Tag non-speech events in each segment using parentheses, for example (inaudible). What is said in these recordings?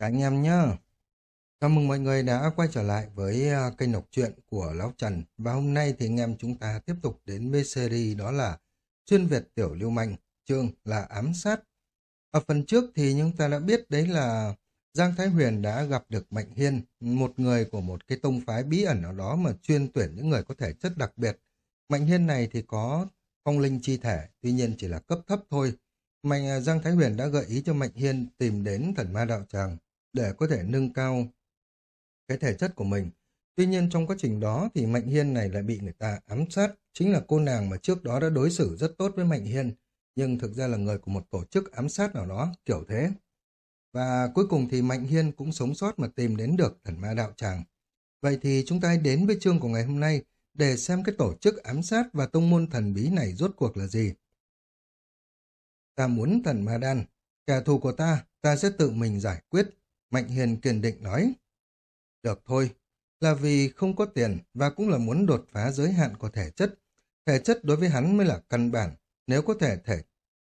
Cả anh em nhá. Chào mừng mọi người đã quay trở lại với à, kênh đọc truyện của Lão Trần. Và hôm nay thì anh em chúng ta tiếp tục đến với series đó là Xuyên Việt Tiểu Lưu Manh, chương là Ám Sát. Ở phần trước thì chúng ta đã biết đấy là Giang Thái Huyền đã gặp được Mạnh Hiên, một người của một cái tông phái bí ẩn nào đó mà chuyên tuyển những người có thể chất đặc biệt. Mạnh Hiên này thì có phong linh chi thể, tuy nhiên chỉ là cấp thấp thôi. Mạnh à, Giang Thái Huyền đã gợi ý cho Mạnh Hiên tìm đến thần ma đạo tràng để có thể nâng cao cái thể chất của mình. Tuy nhiên trong quá trình đó thì Mạnh Hiên này lại bị người ta ám sát, chính là cô nàng mà trước đó đã đối xử rất tốt với Mạnh Hiên, nhưng thực ra là người của một tổ chức ám sát nào đó, kiểu thế. Và cuối cùng thì Mạnh Hiên cũng sống sót mà tìm đến được thần ma đạo tràng. Vậy thì chúng ta hãy đến với chương của ngày hôm nay để xem cái tổ chức ám sát và tông môn thần bí này rốt cuộc là gì. Ta muốn thần ma đan, kẻ thù của ta, ta sẽ tự mình giải quyết. Mạnh Hiền kiên định nói. Được thôi, là vì không có tiền và cũng là muốn đột phá giới hạn của thể chất. Thể chất đối với hắn mới là căn bản. Nếu có thể thể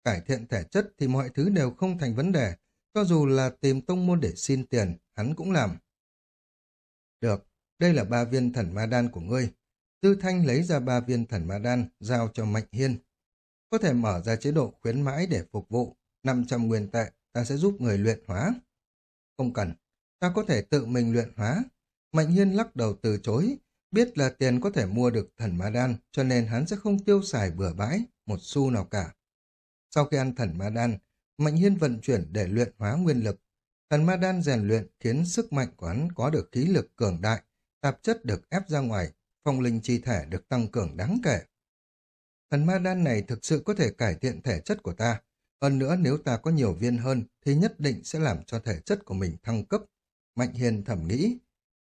cải thiện thể chất thì mọi thứ đều không thành vấn đề. Cho dù là tìm tông môn để xin tiền, hắn cũng làm. Được, đây là ba viên thần ma đan của ngươi. Tư Thanh lấy ra ba viên thần ma đan, giao cho Mạnh Hiên. Có thể mở ra chế độ khuyến mãi để phục vụ. 500 nguyên tệ, ta sẽ giúp người luyện hóa. Không cần, ta có thể tự mình luyện hóa. Mạnh Hiên lắc đầu từ chối, biết là tiền có thể mua được thần ma đan, cho nên hắn sẽ không tiêu xài bừa bãi, một xu nào cả. Sau khi ăn thần ma đan, Mạnh Hiên vận chuyển để luyện hóa nguyên lực. Thần ma đan rèn luyện khiến sức mạnh của hắn có được khí lực cường đại, tạp chất được ép ra ngoài, phong linh chi thể được tăng cường đáng kể. Thần ma đan này thực sự có thể cải thiện thể chất của ta. Hơn nữa nếu ta có nhiều viên hơn thì nhất định sẽ làm cho thể chất của mình thăng cấp. Mạnh Hiền thẩm nghĩ.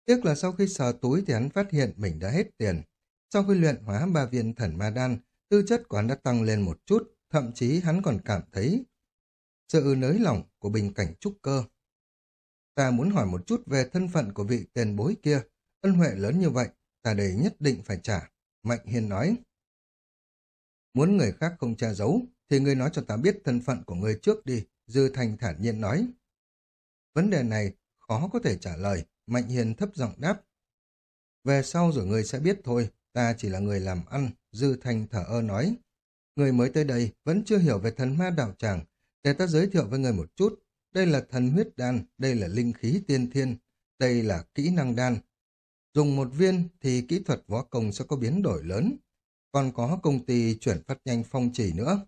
Tiếc là sau khi sờ túi thì hắn phát hiện mình đã hết tiền. Sau khi luyện hóa ba viên thần ma đan, tư chất của hắn đã tăng lên một chút, thậm chí hắn còn cảm thấy sự nới lỏng của bình cảnh trúc cơ. Ta muốn hỏi một chút về thân phận của vị tiền bối kia, ân huệ lớn như vậy, ta đây nhất định phải trả. Mạnh Hiền nói. Muốn người khác không che giấu, thì ngươi nói cho ta biết thân phận của ngươi trước đi, Dư Thành thản nhiên nói. Vấn đề này khó có thể trả lời, Mạnh Hiền thấp giọng đáp. Về sau rồi ngươi sẽ biết thôi, ta chỉ là người làm ăn, Dư Thành thở ơ nói. Người mới tới đây vẫn chưa hiểu về thần ma đạo tràng, để ta giới thiệu với người một chút. Đây là thần huyết đan, đây là linh khí tiên thiên, đây là kỹ năng đan. Dùng một viên thì kỹ thuật võ công sẽ có biến đổi lớn, còn có công ty chuyển phát nhanh phong chỉ nữa.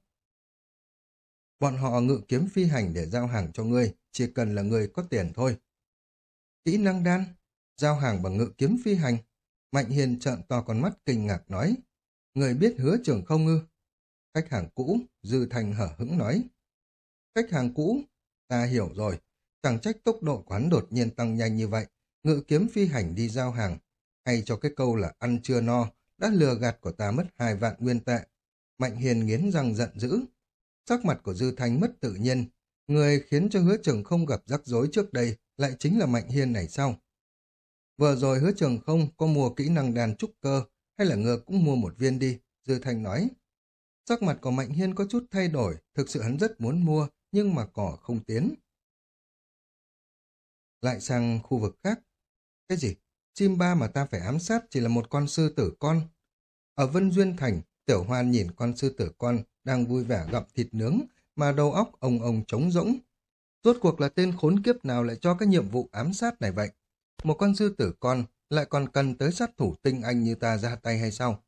Bọn họ ngự kiếm phi hành để giao hàng cho ngươi, chỉ cần là người có tiền thôi. Kỹ năng đan, giao hàng bằng ngự kiếm phi hành. Mạnh Hiền trợn to con mắt kinh ngạc nói, người biết hứa trường không ư? Khách hàng cũ, Dư Thành hở hững nói. Khách hàng cũ, ta hiểu rồi, chẳng trách tốc độ quán đột nhiên tăng nhanh như vậy, ngự kiếm phi hành đi giao hàng, hay cho cái câu là ăn chưa no, đã lừa gạt của ta mất hai vạn nguyên tệ. Mạnh Hiền nghiến răng giận dữ. Sắc mặt của Dư Thanh mất tự nhiên. Người khiến cho hứa trường không gặp rắc rối trước đây lại chính là Mạnh Hiên này sao? Vừa rồi hứa trường không có mua kỹ năng đàn trúc cơ hay là ngược cũng mua một viên đi, Dư Thanh nói. Sắc mặt của Mạnh Hiên có chút thay đổi, thực sự hắn rất muốn mua, nhưng mà cỏ không tiến. Lại sang khu vực khác. Cái gì? Chim ba mà ta phải ám sát chỉ là một con sư tử con. Ở Vân Duyên Thành, Tiểu Hoan nhìn con sư tử con đang vui vẻ gặm thịt nướng mà đầu óc ông ông trống rỗng. Rốt cuộc là tên khốn kiếp nào lại cho cái nhiệm vụ ám sát này vậy? Một con sư tử con lại còn cần tới sát thủ tinh anh như ta ra tay hay sao?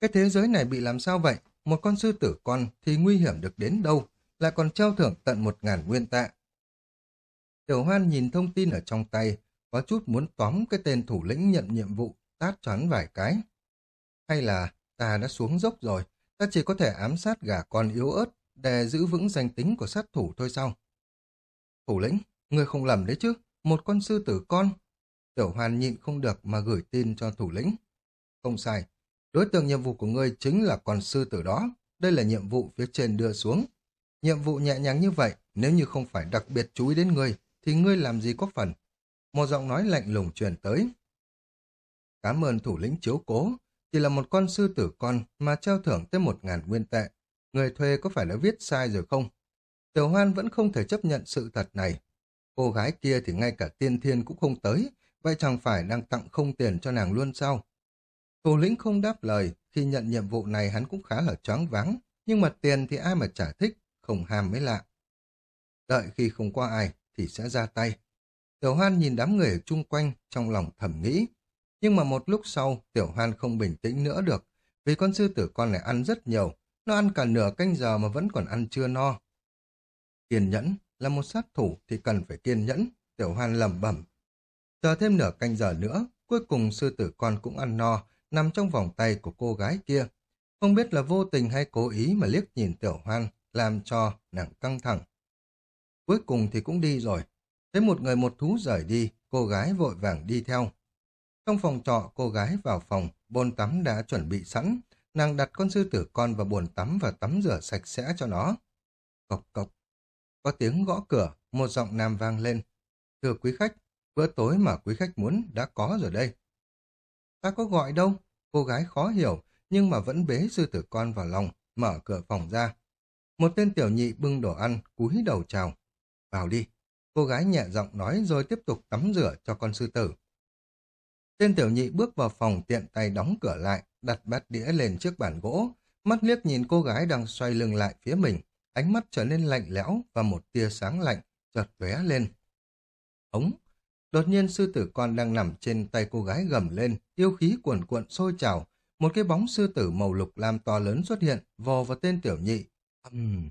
Cái thế giới này bị làm sao vậy? Một con sư tử con thì nguy hiểm được đến đâu? Lại còn treo thưởng tận một ngàn nguyên tạ. Tiểu Hoan nhìn thông tin ở trong tay, có chút muốn tóm cái tên thủ lĩnh nhận nhiệm vụ, tát choán vài cái. Hay là ta đã xuống dốc rồi, ta chỉ có thể ám sát gà con yếu ớt để giữ vững danh tính của sát thủ thôi sao? Thủ lĩnh, người không lầm đấy chứ, một con sư tử con. Tiểu hoàn nhịn không được mà gửi tin cho thủ lĩnh. Không sai, đối tượng nhiệm vụ của ngươi chính là con sư tử đó. Đây là nhiệm vụ phía trên đưa xuống. Nhiệm vụ nhẹ nhàng như vậy, nếu như không phải đặc biệt chú ý đến ngươi, thì ngươi làm gì có phần. Một giọng nói lạnh lùng truyền tới. Cảm ơn thủ lĩnh chiếu cố, chỉ là một con sư tử con mà treo thưởng tới một ngàn nguyên tệ. Người thuê có phải đã viết sai rồi không? Tiểu Hoan vẫn không thể chấp nhận sự thật này. Cô gái kia thì ngay cả tiên thiên cũng không tới, vậy chẳng phải đang tặng không tiền cho nàng luôn sao? Thủ lĩnh không đáp lời, khi nhận nhiệm vụ này hắn cũng khá là choáng váng, nhưng mà tiền thì ai mà chả thích, không ham mới lạ. Đợi khi không qua ai thì sẽ ra tay. Tiểu Hoan nhìn đám người ở chung quanh trong lòng thầm nghĩ. Nhưng mà một lúc sau, Tiểu Hoan không bình tĩnh nữa được, vì con sư tử con này ăn rất nhiều, nó ăn cả nửa canh giờ mà vẫn còn ăn chưa no. Kiên nhẫn là một sát thủ thì cần phải kiên nhẫn, Tiểu Hoan lẩm bẩm. Chờ thêm nửa canh giờ nữa, cuối cùng sư tử con cũng ăn no, nằm trong vòng tay của cô gái kia. Không biết là vô tình hay cố ý mà liếc nhìn Tiểu Hoan, làm cho nàng căng thẳng. Cuối cùng thì cũng đi rồi. Thấy một người một thú rời đi, cô gái vội vàng đi theo. Trong phòng trọ, cô gái vào phòng, bồn tắm đã chuẩn bị sẵn. Nàng đặt con sư tử con vào bồn tắm và tắm rửa sạch sẽ cho nó. Cộc cộc. Có tiếng gõ cửa, một giọng nam vang lên. Thưa quý khách, bữa tối mà quý khách muốn đã có rồi đây. Ta có gọi đâu? Cô gái khó hiểu, nhưng mà vẫn bế sư tử con vào lòng, mở cửa phòng ra. Một tên tiểu nhị bưng đồ ăn, cúi đầu chào. Vào đi. Cô gái nhẹ giọng nói rồi tiếp tục tắm rửa cho con sư tử. Tên tiểu nhị bước vào phòng tiện tay đóng cửa lại, đặt bát đĩa lên trước bàn gỗ, mắt liếc nhìn cô gái đang xoay lưng lại phía mình, ánh mắt trở nên lạnh lẽo và một tia sáng lạnh chợt lóe lên. Ống! Đột nhiên sư tử con đang nằm trên tay cô gái gầm lên, yêu khí cuồn cuộn sôi trào, một cái bóng sư tử màu lục lam to lớn xuất hiện, vò vào tên tiểu nhị. Uhm.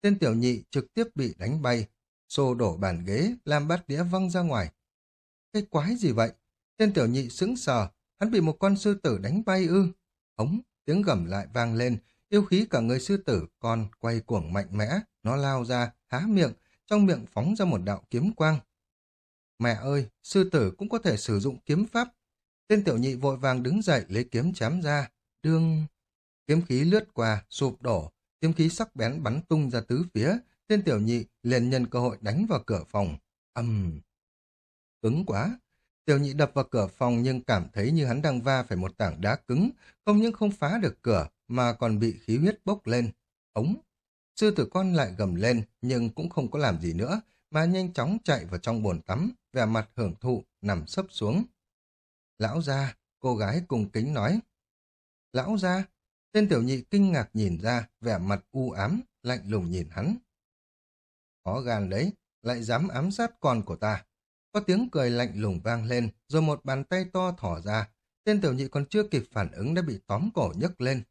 Tên tiểu nhị trực tiếp bị đánh bay, xô đổ bàn ghế, làm bát đĩa văng ra ngoài. Cái quái gì vậy? Tên tiểu nhị sững sờ, hắn bị một con sư tử đánh bay ư. Hống, tiếng gầm lại vang lên, yêu khí cả người sư tử con quay cuồng mạnh mẽ, nó lao ra, há miệng, trong miệng phóng ra một đạo kiếm quang. Mẹ ơi, sư tử cũng có thể sử dụng kiếm pháp. Tên tiểu nhị vội vàng đứng dậy lấy kiếm chém ra. Đương... Kiếm khí lướt qua, sụp đổ, kiếm khí sắc bén bắn tung ra tứ phía, tên tiểu nhị liền nhân cơ hội đánh vào cửa phòng. Âm... Cứng quá, Tiểu nhị đập vào cửa phòng nhưng cảm thấy như hắn đang va phải một tảng đá cứng, không những không phá được cửa mà còn bị khí huyết bốc lên. Ống! Sư tử con lại gầm lên nhưng cũng không có làm gì nữa mà nhanh chóng chạy vào trong bồn tắm, vẻ mặt hưởng thụ, nằm sấp xuống. Lão ra, cô gái cùng kính nói. Lão ra, tên tiểu nhị kinh ngạc nhìn ra, vẻ mặt u ám, lạnh lùng nhìn hắn. Có gan đấy, lại dám ám sát con của ta. Có tiếng cười lạnh lùng vang lên, rồi một bàn tay to thỏ ra. Tên tiểu nhị còn chưa kịp phản ứng đã bị tóm cổ nhấc lên.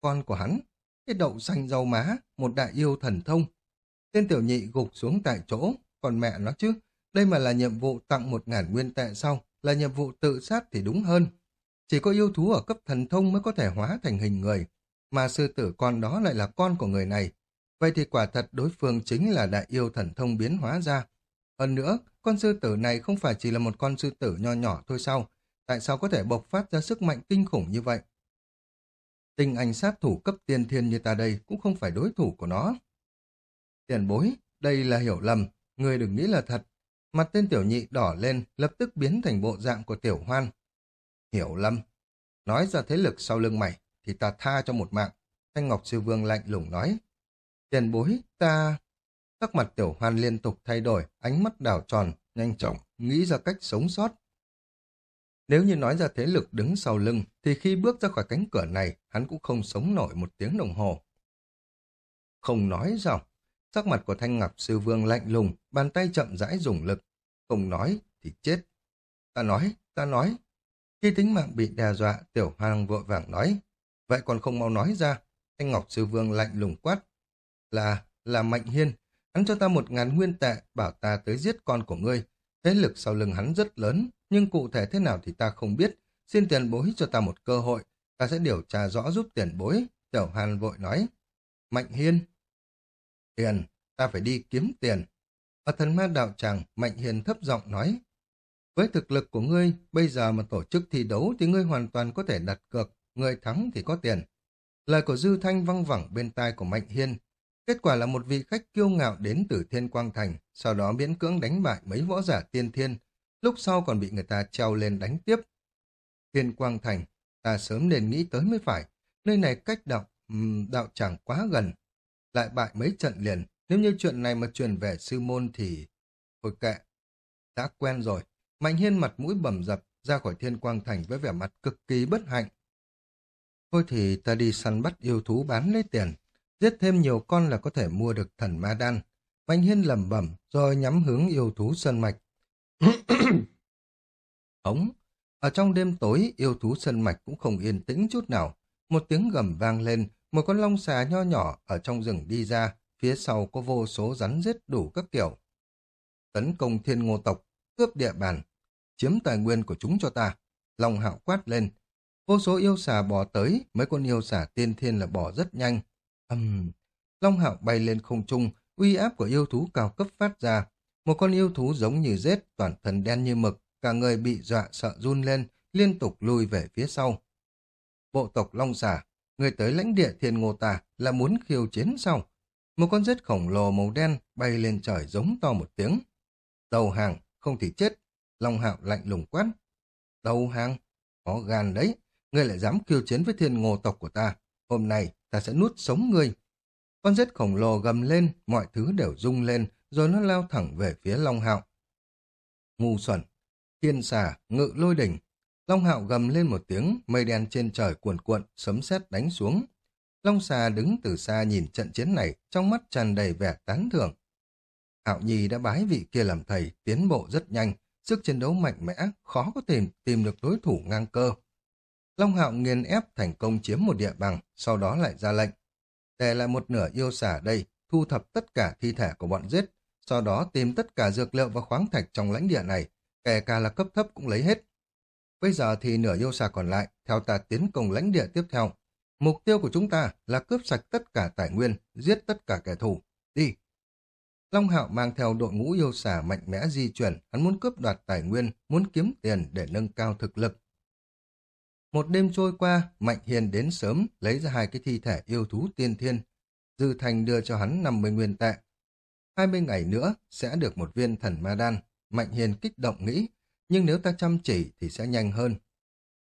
Con của hắn, cái đậu xanh rau má, một đại yêu thần thông. Tên tiểu nhị gục xuống tại chỗ, còn mẹ nó chứ, đây mà là nhiệm vụ tặng một ngàn nguyên tệ sau, là nhiệm vụ tự sát thì đúng hơn. Chỉ có yêu thú ở cấp thần thông mới có thể hóa thành hình người, mà sư tử con đó lại là con của người này. Vậy thì quả thật đối phương chính là đại yêu thần thông biến hóa ra. Hơn nữa, con sư tử này không phải chỉ là một con sư tử nho nhỏ thôi sao? Tại sao có thể bộc phát ra sức mạnh kinh khủng như vậy? Tình anh sát thủ cấp tiên thiên như ta đây cũng không phải đối thủ của nó. Tiền bối, đây là hiểu lầm, người đừng nghĩ là thật. Mặt tên tiểu nhị đỏ lên, lập tức biến thành bộ dạng của tiểu hoan. Hiểu lầm. Nói ra thế lực sau lưng mày, thì ta tha cho một mạng. Thanh Ngọc Sư Vương lạnh lùng nói. Tiền bối, ta... Sắc mặt tiểu hoan liên tục thay đổi, ánh mắt đảo tròn, nhanh chóng, nghĩ ra cách sống sót. Nếu như nói ra thế lực đứng sau lưng, thì khi bước ra khỏi cánh cửa này, hắn cũng không sống nổi một tiếng đồng hồ. Không nói sao? Sắc mặt của Thanh Ngọc Sư Vương lạnh lùng, bàn tay chậm rãi dùng lực. Không nói thì chết. Ta nói, ta nói. Khi tính mạng bị đe dọa, Tiểu Hoàng vội vàng nói. Vậy còn không mau nói ra. Thanh Ngọc Sư Vương lạnh lùng quát. Là, là Mạnh Hiên, Hắn cho ta một ngàn nguyên tệ, bảo ta tới giết con của ngươi. Thế lực sau lưng hắn rất lớn, nhưng cụ thể thế nào thì ta không biết. Xin tiền bối cho ta một cơ hội, ta sẽ điều tra rõ giúp tiền bối. Tiểu Hàn vội nói. Mạnh Hiên. Tiền, ta phải đi kiếm tiền. Ở thần ma đạo tràng, Mạnh Hiên thấp giọng nói. Với thực lực của ngươi, bây giờ mà tổ chức thi đấu thì ngươi hoàn toàn có thể đặt cược, người thắng thì có tiền. Lời của Dư Thanh văng vẳng bên tai của Mạnh Hiên, Kết quả là một vị khách kiêu ngạo đến từ Thiên Quang Thành, sau đó miễn cưỡng đánh bại mấy võ giả tiên thiên, lúc sau còn bị người ta treo lên đánh tiếp. Thiên Quang Thành, ta sớm nên nghĩ tới mới phải, nơi này cách đạo, đạo tràng quá gần. Lại bại mấy trận liền, nếu như chuyện này mà truyền về sư môn thì... Thôi kệ. Đã quen rồi. Mạnh Hiên mặt mũi bầm dập ra khỏi thiên quang thành với vẻ mặt cực kỳ bất hạnh. Thôi thì ta đi săn bắt yêu thú bán lấy tiền. Giết thêm nhiều con là có thể mua được thần ma đan. Mạnh Hiên lẩm bẩm rồi nhắm hướng yêu thú sơn mạch. (coughs) Ống. Ở trong đêm tối, yêu thú sơn mạch cũng không yên tĩnh chút nào. Một tiếng gầm vang lên, một con long xà nho nhỏ ở trong rừng đi ra, phía sau có vô số rắn giết đủ các kiểu. Tấn công thiên ngô tộc, cướp địa bàn, chiếm tài nguyên của chúng cho ta. Long hạo quát lên. Vô số yêu xà bò tới, mấy con yêu xà tiên thiên là bò rất nhanh. Âm... Long hạo bay lên không trung, uy áp của yêu thú cao cấp phát ra. Một con yêu thú giống như rết, toàn thân đen như mực, cả người bị dọa sợ run lên, liên tục lùi về phía sau. Bộ tộc Long xà, người tới lãnh địa thiên ngô tà là muốn khiêu chiến sau. Một con rết khổng lồ màu đen bay lên trời giống to một tiếng. Đầu hàng, không thì chết. Long hạo lạnh lùng quát. Đầu hàng, có gan đấy. Ngươi lại dám khiêu chiến với thiên ngô tộc của ta. Hôm nay ta sẽ nuốt sống ngươi. Con rết khổng lồ gầm lên, mọi thứ đều rung lên, rồi nó lao thẳng về phía Long Hạo. Ngu xuẩn, thiên xà, ngự lôi đỉnh. Long Hạo gầm lên một tiếng, mây đen trên trời cuồn cuộn, sấm sét đánh xuống. Long xà đứng từ xa nhìn trận chiến này, trong mắt tràn đầy vẻ tán thưởng. Hạo Nhi đã bái vị kia làm thầy, tiến bộ rất nhanh, sức chiến đấu mạnh mẽ, khó có tìm tìm được đối thủ ngang cơ. Long Hạo nghiền ép thành công chiếm một địa bằng, sau đó lại ra lệnh. Để lại một nửa yêu xả đây, thu thập tất cả thi thể của bọn giết, sau đó tìm tất cả dược liệu và khoáng thạch trong lãnh địa này, kể cả là cấp thấp cũng lấy hết. Bây giờ thì nửa yêu xà còn lại, theo ta tiến công lãnh địa tiếp theo. Mục tiêu của chúng ta là cướp sạch tất cả tài nguyên, giết tất cả kẻ thù. Đi! Long Hạo mang theo đội ngũ yêu xà mạnh mẽ di chuyển, hắn muốn cướp đoạt tài nguyên, muốn kiếm tiền để nâng cao thực lực. Một đêm trôi qua, Mạnh Hiền đến sớm, lấy ra hai cái thi thể yêu thú tiên thiên. Dư Thành đưa cho hắn 50 nguyên tệ. 20 ngày nữa sẽ được một viên thần ma đan. Mạnh Hiền kích động nghĩ, nhưng nếu ta chăm chỉ thì sẽ nhanh hơn.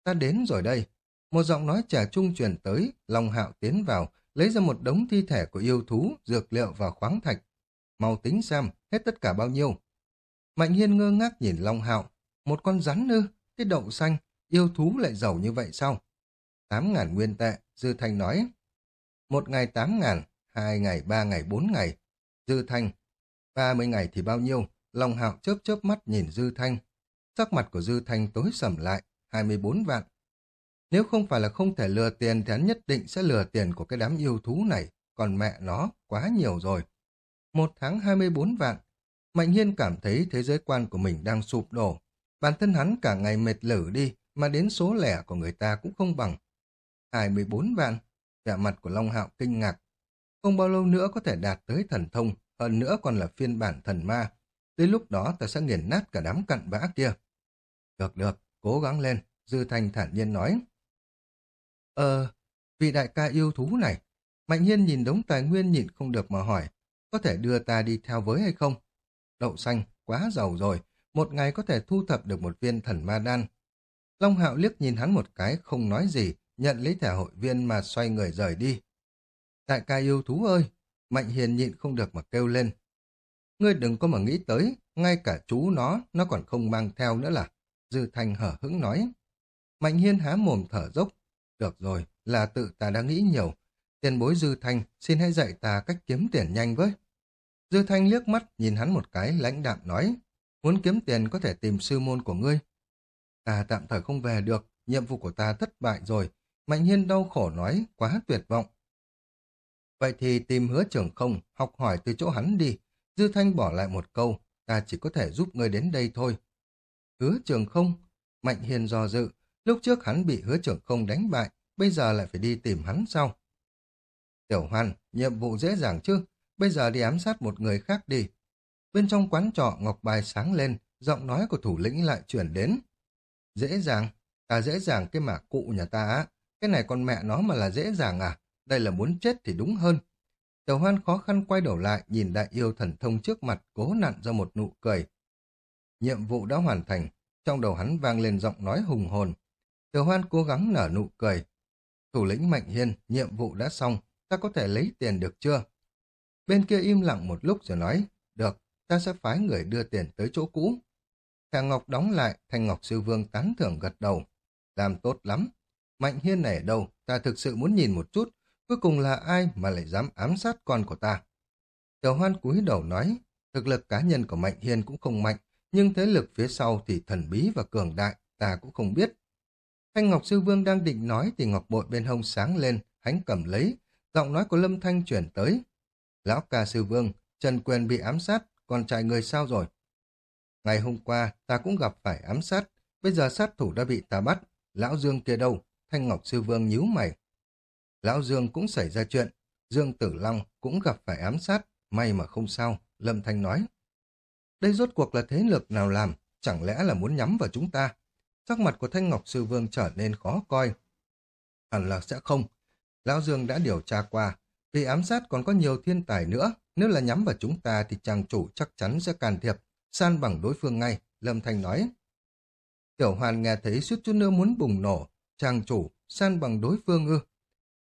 Ta đến rồi đây. Một giọng nói trẻ trung truyền tới, Long Hạo tiến vào, lấy ra một đống thi thể của yêu thú, dược liệu và khoáng thạch. Mau tính xem, hết tất cả bao nhiêu. Mạnh Hiên ngơ ngác nhìn Long Hạo. Một con rắn ư, cái đậu xanh, yêu thú lại giàu như vậy sao? Tám ngàn nguyên tệ, Dư Thanh nói. Một ngày tám ngàn, hai ngày, ba ngày, bốn ngày. Dư Thanh, ba mươi ngày thì bao nhiêu? Long Hạo chớp chớp mắt nhìn Dư Thanh. Sắc mặt của Dư Thanh tối sầm lại, hai mươi bốn vạn. Nếu không phải là không thể lừa tiền thì hắn nhất định sẽ lừa tiền của cái đám yêu thú này, còn mẹ nó quá nhiều rồi. Một tháng hai mươi bốn vạn. Mạnh Hiên cảm thấy thế giới quan của mình đang sụp đổ. Bản thân hắn cả ngày mệt lử đi, mà đến số lẻ của người ta cũng không bằng. 24 vạn, vẻ mặt của Long Hạo kinh ngạc. Không bao lâu nữa có thể đạt tới thần thông, hơn nữa còn là phiên bản thần ma. Đến lúc đó ta sẽ nghiền nát cả đám cặn bã kia. Được được, cố gắng lên, Dư Thanh thản nhiên nói. Ờ, vị đại ca yêu thú này, Mạnh Hiên nhìn đống tài nguyên nhịn không được mà hỏi, có thể đưa ta đi theo với hay không? Đậu xanh, quá giàu rồi, một ngày có thể thu thập được một viên thần ma đan, Long Hạo liếc nhìn hắn một cái, không nói gì, nhận lấy thẻ hội viên mà xoay người rời đi. Đại ca yêu thú ơi! Mạnh hiền nhịn không được mà kêu lên. Ngươi đừng có mà nghĩ tới, ngay cả chú nó, nó còn không mang theo nữa là. Dư Thanh hở hững nói. Mạnh hiên há mồm thở dốc. Được rồi, là tự ta đã nghĩ nhiều. Tiền bối Dư Thanh, xin hãy dạy ta cách kiếm tiền nhanh với. Dư Thanh liếc mắt, nhìn hắn một cái, lãnh đạm nói. Muốn kiếm tiền có thể tìm sư môn của ngươi, Ta tạm thời không về được, nhiệm vụ của ta thất bại rồi. Mạnh Hiên đau khổ nói, quá tuyệt vọng. Vậy thì tìm hứa trưởng không, học hỏi từ chỗ hắn đi. Dư Thanh bỏ lại một câu, ta chỉ có thể giúp ngươi đến đây thôi. Hứa trưởng không? Mạnh Hiên do dự, lúc trước hắn bị hứa trưởng không đánh bại, bây giờ lại phải đi tìm hắn sau. Tiểu Hoan, nhiệm vụ dễ dàng chứ, bây giờ đi ám sát một người khác đi. Bên trong quán trọ Ngọc Bài sáng lên, giọng nói của thủ lĩnh lại chuyển đến. Dễ dàng? ta dễ dàng cái mà cụ nhà ta á. Cái này con mẹ nó mà là dễ dàng à? Đây là muốn chết thì đúng hơn. Tiểu hoan khó khăn quay đầu lại, nhìn đại yêu thần thông trước mặt, cố nặn ra một nụ cười. Nhiệm vụ đã hoàn thành, trong đầu hắn vang lên giọng nói hùng hồn. Tiểu hoan cố gắng nở nụ cười. Thủ lĩnh Mạnh Hiên, nhiệm vụ đã xong, ta có thể lấy tiền được chưa? Bên kia im lặng một lúc rồi nói, được, ta sẽ phái người đưa tiền tới chỗ cũ. Thẻ ngọc đóng lại, Thanh Ngọc Sư Vương tán thưởng gật đầu. Làm tốt lắm. Mạnh Hiên này ở đâu, ta thực sự muốn nhìn một chút, cuối cùng là ai mà lại dám ám sát con của ta. Tiểu hoan cúi đầu nói, thực lực cá nhân của Mạnh Hiên cũng không mạnh, nhưng thế lực phía sau thì thần bí và cường đại, ta cũng không biết. Thanh Ngọc Sư Vương đang định nói thì ngọc bội bên hông sáng lên, hắn cầm lấy, giọng nói của Lâm Thanh chuyển tới. Lão ca Sư Vương, Trần Quyền bị ám sát, con trai người sao rồi? Ngày hôm qua, ta cũng gặp phải ám sát, bây giờ sát thủ đã bị ta bắt. Lão Dương kia đâu? Thanh Ngọc Sư Vương nhíu mày. Lão Dương cũng xảy ra chuyện, Dương Tử Long cũng gặp phải ám sát, may mà không sao, Lâm Thanh nói. Đây rốt cuộc là thế lực nào làm, chẳng lẽ là muốn nhắm vào chúng ta? Sắc mặt của Thanh Ngọc Sư Vương trở nên khó coi. Hẳn là sẽ không. Lão Dương đã điều tra qua, vì ám sát còn có nhiều thiên tài nữa, nếu là nhắm vào chúng ta thì chàng chủ chắc chắn sẽ can thiệp, san bằng đối phương ngay, Lâm Thanh nói. Tiểu Hoàn nghe thấy suýt chút nữa muốn bùng nổ, chàng chủ, san bằng đối phương ư.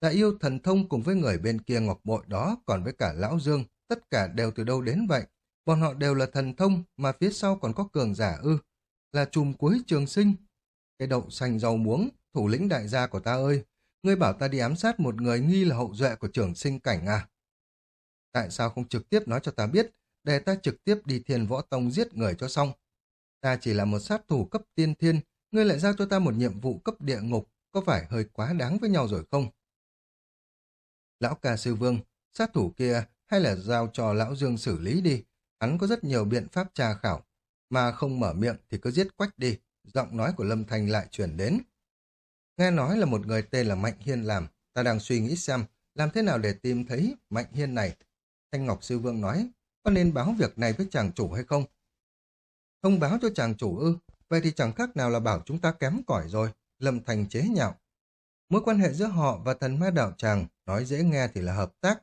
Đại yêu thần thông cùng với người bên kia ngọc bội đó, còn với cả Lão Dương, tất cả đều từ đâu đến vậy. Bọn họ đều là thần thông, mà phía sau còn có cường giả ư. Là chùm cuối trường sinh. Cái đậu xanh rau muống, thủ lĩnh đại gia của ta ơi, ngươi bảo ta đi ám sát một người nghi là hậu duệ của trường sinh cảnh à? Tại sao không trực tiếp nói cho ta biết, để ta trực tiếp đi thiên võ tông giết người cho xong? Ta chỉ là một sát thủ cấp tiên thiên, ngươi lại giao cho ta một nhiệm vụ cấp địa ngục, có phải hơi quá đáng với nhau rồi không? Lão ca sư vương, sát thủ kia hay là giao cho lão dương xử lý đi, hắn có rất nhiều biện pháp tra khảo, mà không mở miệng thì cứ giết quách đi, giọng nói của Lâm Thành lại chuyển đến. Nghe nói là một người tên là Mạnh Hiên làm, ta đang suy nghĩ xem làm thế nào để tìm thấy Mạnh Hiên này. Thanh Ngọc Sư Vương nói, có nên báo việc này với chàng chủ hay không? Thông báo cho chàng chủ ư, vậy thì chẳng khác nào là bảo chúng ta kém cỏi rồi, Lâm Thành chế nhạo. Mối quan hệ giữa họ và thần ma đạo chàng nói dễ nghe thì là hợp tác.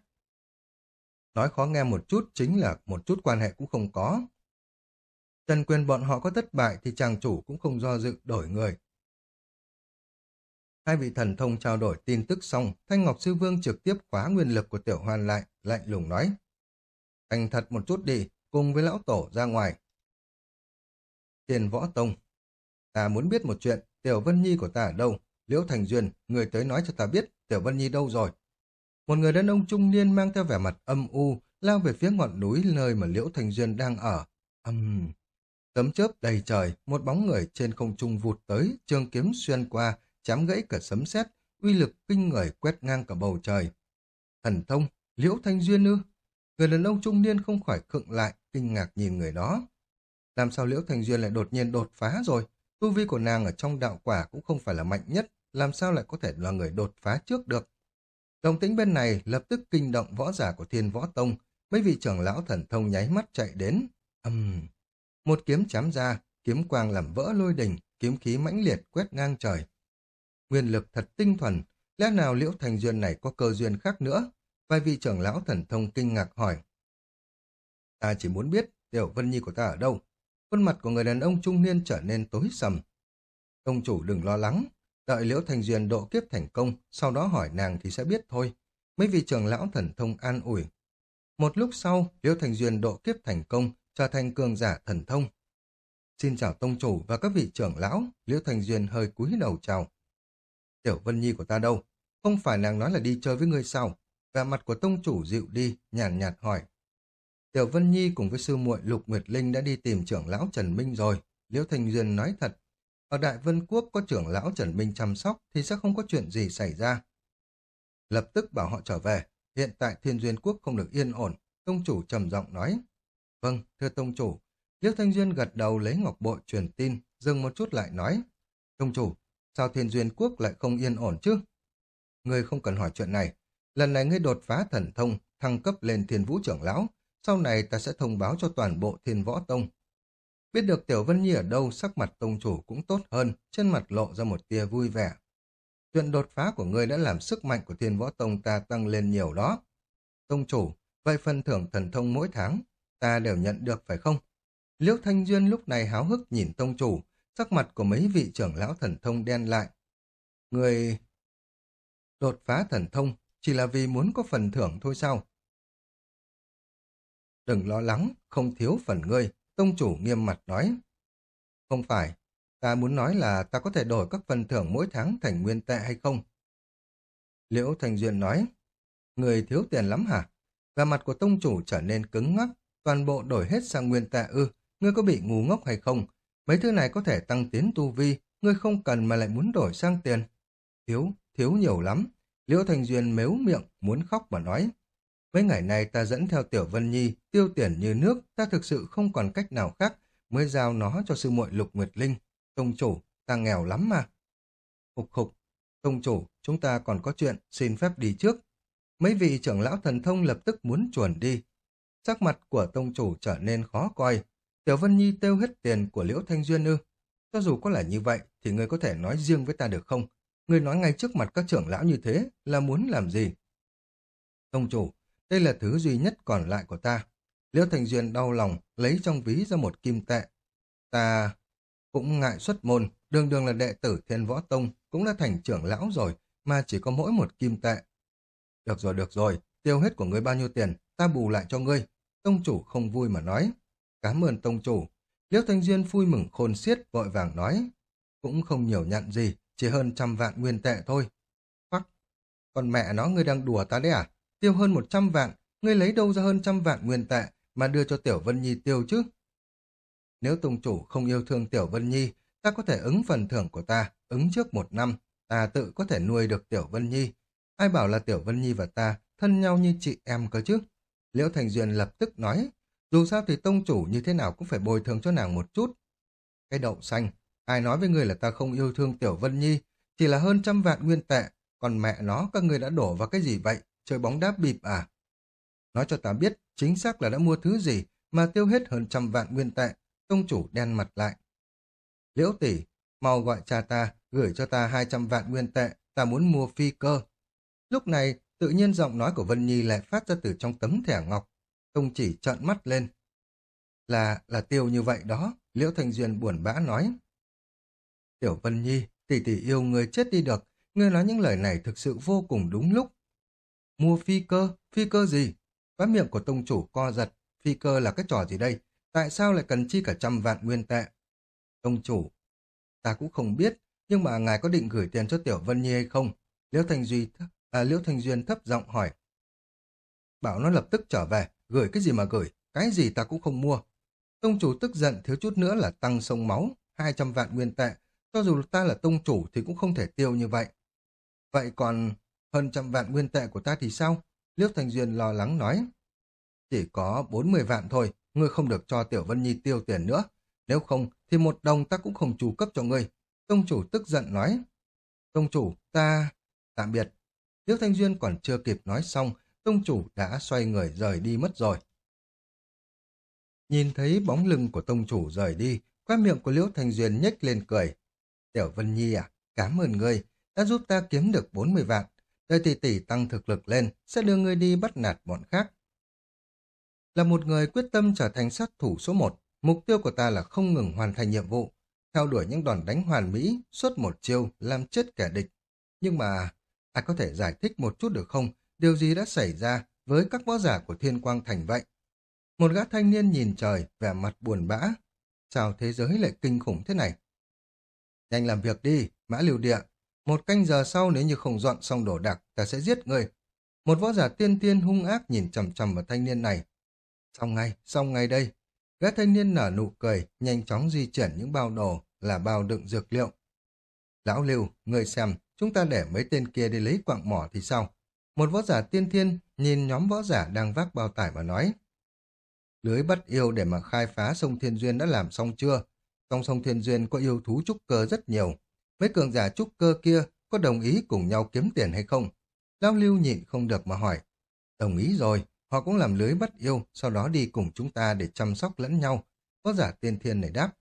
Nói khó nghe một chút chính là một chút quan hệ cũng không có. Trần quyền bọn họ có thất bại thì chàng chủ cũng không do dự đổi người. Hai vị thần thông trao đổi tin tức xong, Thanh Ngọc Sư Vương trực tiếp khóa nguyên lực của Tiểu Hoan lại, lạnh lùng nói. Thành thật một chút đi, cùng với lão tổ ra ngoài. Tiền Võ Tông Ta muốn biết một chuyện, Tiểu Vân Nhi của ta ở đâu? Liễu Thành Duyên, người tới nói cho ta biết Tiểu Vân Nhi đâu rồi? Một người đàn ông trung niên mang theo vẻ mặt âm u, lao về phía ngọn núi nơi mà Liễu Thành Duyên đang ở. Âm... Uhm. Tấm chớp đầy trời, một bóng người trên không trung vụt tới, trường kiếm xuyên qua, chém gãy cả sấm sét, uy lực kinh người quét ngang cả bầu trời. Thần thông, Liễu Thanh Duyên ư? Người đàn ông trung niên không khỏi khựng lại, kinh ngạc nhìn người đó. Làm sao Liễu thành Duyên lại đột nhiên đột phá rồi? Tu vi của nàng ở trong đạo quả cũng không phải là mạnh nhất, làm sao lại có thể là người đột phá trước được? Đồng tĩnh bên này lập tức kinh động võ giả của thiên võ tông, mấy vị trưởng lão thần thông nháy mắt chạy đến. Âm... Uhm. Một kiếm chém ra, kiếm quang làm vỡ lôi đình, kiếm khí mãnh liệt quét ngang trời. Nguyên lực thật tinh thuần, lẽ nào liễu thành duyên này có cơ duyên khác nữa? Vài vị trưởng lão thần thông kinh ngạc hỏi. Ta chỉ muốn biết tiểu vân nhi của ta ở đâu. Khuôn mặt của người đàn ông trung niên trở nên tối sầm. Ông chủ đừng lo lắng, đợi liễu thành duyên độ kiếp thành công, sau đó hỏi nàng thì sẽ biết thôi. Mấy vị trưởng lão thần thông an ủi. Một lúc sau, liễu thành duyên độ kiếp thành công, trở thành cường giả thần thông. Xin chào tông chủ và các vị trưởng lão, liễu thành duyên hơi cúi đầu chào. Tiểu Vân Nhi của ta đâu? Không phải nàng nói là đi chơi với ngươi sao? Vẻ mặt của tông chủ dịu đi, nhàn nhạt, nhạt hỏi. Tiểu Vân Nhi cùng với sư muội Lục Nguyệt Linh đã đi tìm trưởng lão Trần Minh rồi. Liễu Thành Duyên nói thật, ở Đại Vân Quốc có trưởng lão Trần Minh chăm sóc thì sẽ không có chuyện gì xảy ra. Lập tức bảo họ trở về, hiện tại Thiên Duyên Quốc không được yên ổn, tông chủ trầm giọng nói. Vâng, thưa tông chủ. Liễu Thanh Duyên gật đầu lấy ngọc bội truyền tin, dừng một chút lại nói. Tông chủ, Sao thiên duyên quốc lại không yên ổn chứ? Ngươi không cần hỏi chuyện này. Lần này ngươi đột phá thần thông, thăng cấp lên thiên vũ trưởng lão. Sau này ta sẽ thông báo cho toàn bộ thiên võ tông. Biết được Tiểu Vân Nhi ở đâu, sắc mặt tông chủ cũng tốt hơn, trên mặt lộ ra một tia vui vẻ. Chuyện đột phá của ngươi đã làm sức mạnh của thiên võ tông ta tăng lên nhiều đó. Tông chủ, vậy phần thưởng thần thông mỗi tháng, ta đều nhận được phải không? Liễu Thanh Duyên lúc này háo hức nhìn tông chủ, Sắc mặt của mấy vị trưởng lão thần thông đen lại. Người đột phá thần thông chỉ là vì muốn có phần thưởng thôi sao? Đừng lo lắng, không thiếu phần ngươi, tông chủ nghiêm mặt nói. Không phải, ta muốn nói là ta có thể đổi các phần thưởng mỗi tháng thành nguyên tệ hay không? Liễu Thành Duyên nói, người thiếu tiền lắm hả? Và mặt của tông chủ trở nên cứng ngắc, toàn bộ đổi hết sang nguyên tệ ư, ngươi có bị ngu ngốc hay không? Mấy thứ này có thể tăng tiến tu vi, ngươi không cần mà lại muốn đổi sang tiền. Thiếu, thiếu nhiều lắm. Liễu Thành Duyên mếu miệng, muốn khóc mà nói. Mấy ngày nay ta dẫn theo Tiểu Vân Nhi, tiêu tiền như nước, ta thực sự không còn cách nào khác mới giao nó cho sư muội Lục Nguyệt Linh. Tông chủ, ta nghèo lắm mà. Hục hục, tông chủ, chúng ta còn có chuyện, xin phép đi trước. Mấy vị trưởng lão thần thông lập tức muốn chuồn đi. Sắc mặt của tông chủ trở nên khó coi. Tiểu Vân Nhi tiêu hết tiền của Liễu Thanh Duyên ư. Cho dù có là như vậy, thì ngươi có thể nói riêng với ta được không? Người nói ngay trước mặt các trưởng lão như thế là muốn làm gì? Tông chủ, đây là thứ duy nhất còn lại của ta. Liễu Thành Duyên đau lòng, lấy trong ví ra một kim tệ. Ta cũng ngại xuất môn, đường đường là đệ tử Thiên Võ Tông, cũng đã thành trưởng lão rồi, mà chỉ có mỗi một kim tệ. Được rồi, được rồi, tiêu hết của ngươi bao nhiêu tiền, ta bù lại cho ngươi. Tông chủ không vui mà nói. Cảm ơn tông chủ. Liễu Thanh Duyên vui mừng khôn xiết, vội vàng nói. Cũng không nhiều nhận gì, chỉ hơn trăm vạn nguyên tệ thôi. Phắc, còn mẹ nó ngươi đang đùa ta đấy à? Tiêu hơn một trăm vạn, ngươi lấy đâu ra hơn trăm vạn nguyên tệ mà đưa cho Tiểu Vân Nhi tiêu chứ? Nếu tông chủ không yêu thương Tiểu Vân Nhi, ta có thể ứng phần thưởng của ta, ứng trước một năm, ta tự có thể nuôi được Tiểu Vân Nhi. Ai bảo là Tiểu Vân Nhi và ta thân nhau như chị em cơ chứ? Liễu Thành Duyên lập tức nói, dù sao thì tông chủ như thế nào cũng phải bồi thường cho nàng một chút. Cái đậu xanh, ai nói với người là ta không yêu thương Tiểu Vân Nhi, chỉ là hơn trăm vạn nguyên tệ, còn mẹ nó các người đã đổ vào cái gì vậy, chơi bóng đá bịp à? Nói cho ta biết chính xác là đã mua thứ gì mà tiêu hết hơn trăm vạn nguyên tệ, tông chủ đen mặt lại. Liễu tỷ, mau gọi cha ta, gửi cho ta hai trăm vạn nguyên tệ, ta muốn mua phi cơ. Lúc này, tự nhiên giọng nói của Vân Nhi lại phát ra từ trong tấm thẻ ngọc. Tông chỉ trợn mắt lên. Là, là tiêu như vậy đó, Liễu Thành Duyên buồn bã nói. Tiểu Vân Nhi, tỷ tỷ yêu người chết đi được, ngươi nói những lời này thực sự vô cùng đúng lúc. Mua phi cơ, phi cơ gì? Quá miệng của tông chủ co giật, phi cơ là cái trò gì đây? Tại sao lại cần chi cả trăm vạn nguyên tệ? Tông chủ, ta cũng không biết, nhưng mà ngài có định gửi tiền cho Tiểu Vân Nhi hay không? Liễu Thành Duy, à, Liễu Thành Duyên thấp giọng hỏi. Bảo nó lập tức trở về, gửi cái gì mà gửi, cái gì ta cũng không mua. Tông chủ tức giận thiếu chút nữa là tăng sông máu, 200 vạn nguyên tệ, cho dù ta là tông chủ thì cũng không thể tiêu như vậy. Vậy còn hơn trăm vạn nguyên tệ của ta thì sao? Liễu Thành Duyên lo lắng nói. Chỉ có 40 vạn thôi, ngươi không được cho Tiểu Vân Nhi tiêu tiền nữa. Nếu không, thì một đồng ta cũng không chủ cấp cho ngươi. Tông chủ tức giận nói. Tông chủ, ta... Tạm biệt. Liễu Thanh Duyên còn chưa kịp nói xong, tông chủ đã xoay người rời đi mất rồi. Nhìn thấy bóng lưng của tông chủ rời đi, qua miệng của Liễu Thanh Duyên nhếch lên cười. Tiểu Vân Nhi à, cảm ơn ngươi, đã giúp ta kiếm được 40 vạn. Đợi tỷ tỷ tăng thực lực lên, sẽ đưa ngươi đi bắt nạt bọn khác. Là một người quyết tâm trở thành sát thủ số một, mục tiêu của ta là không ngừng hoàn thành nhiệm vụ, theo đuổi những đòn đánh hoàn mỹ, suốt một chiêu, làm chết kẻ địch. Nhưng mà, ai có thể giải thích một chút được không, điều gì đã xảy ra với các võ giả của Thiên Quang Thành vậy? Một gã thanh niên nhìn trời, vẻ mặt buồn bã. Sao thế giới lại kinh khủng thế này? Nhanh làm việc đi, mã liều địa. Một canh giờ sau nếu như không dọn xong đổ đạc, ta sẽ giết người. Một võ giả tiên tiên hung ác nhìn chầm chầm vào thanh niên này. Xong ngay, xong ngay đây. Gã thanh niên nở nụ cười, nhanh chóng di chuyển những bao đồ là bao đựng dược liệu. Lão Lưu, người xem, chúng ta để mấy tên kia đi lấy quạng mỏ thì sao? Một võ giả tiên thiên nhìn nhóm võ giả đang vác bao tải và nói. Lưới bắt yêu để mà khai phá sông Thiên Duyên đã làm xong chưa? Trong sông Thiên Duyên có yêu thú trúc cơ rất nhiều. Mấy cường giả trúc cơ kia có đồng ý cùng nhau kiếm tiền hay không? Lão Lưu nhịn không được mà hỏi. Đồng ý rồi, họ cũng làm lưới bắt yêu, sau đó đi cùng chúng ta để chăm sóc lẫn nhau. có giả tiên thiên này đáp.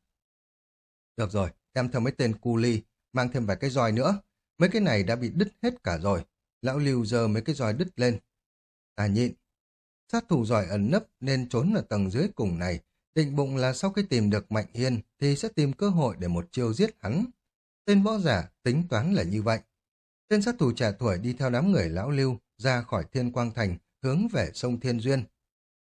Được rồi, đem theo mấy tên cu ly, mang thêm vài cái roi nữa. Mấy cái này đã bị đứt hết cả rồi. Lão Lưu giờ mấy cái roi đứt lên. Ta nhịn. Sát thủ giỏi ẩn nấp nên trốn ở tầng dưới cùng này. Định bụng là sau khi tìm được Mạnh Hiên thì sẽ tìm cơ hội để một chiêu giết hắn. Tên võ giả tính toán là như vậy. Tên sát thủ trẻ tuổi đi theo đám người lão lưu ra khỏi thiên quang thành hướng về sông Thiên Duyên.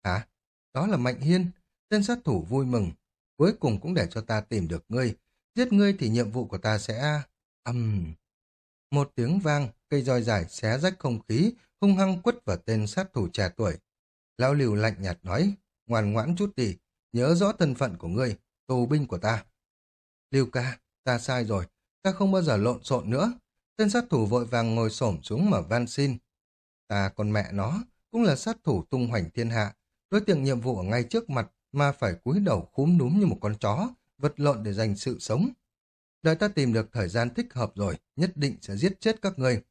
Hả? đó là Mạnh Hiên. Tên sát thủ vui mừng, cuối cùng cũng để cho ta tìm được ngươi. Giết ngươi thì nhiệm vụ của ta sẽ... âm... Um... Một tiếng vang, cây roi dài xé rách không khí, hung hăng quất vào tên sát thủ trẻ tuổi. Lão Liều lạnh nhạt nói, ngoan ngoãn chút đi, nhớ rõ thân phận của ngươi, tù binh của ta. Lưu ca, ta sai rồi, ta không bao giờ lộn xộn nữa. Tên sát thủ vội vàng ngồi xổm xuống mà van xin. Ta còn mẹ nó, cũng là sát thủ tung hoành thiên hạ. Đối tượng nhiệm vụ ở ngay trước mặt mà phải cúi đầu khúm núm như một con chó, vật lộn để giành sự sống. Đợi ta tìm được thời gian thích hợp rồi, nhất định sẽ giết chết các ngươi.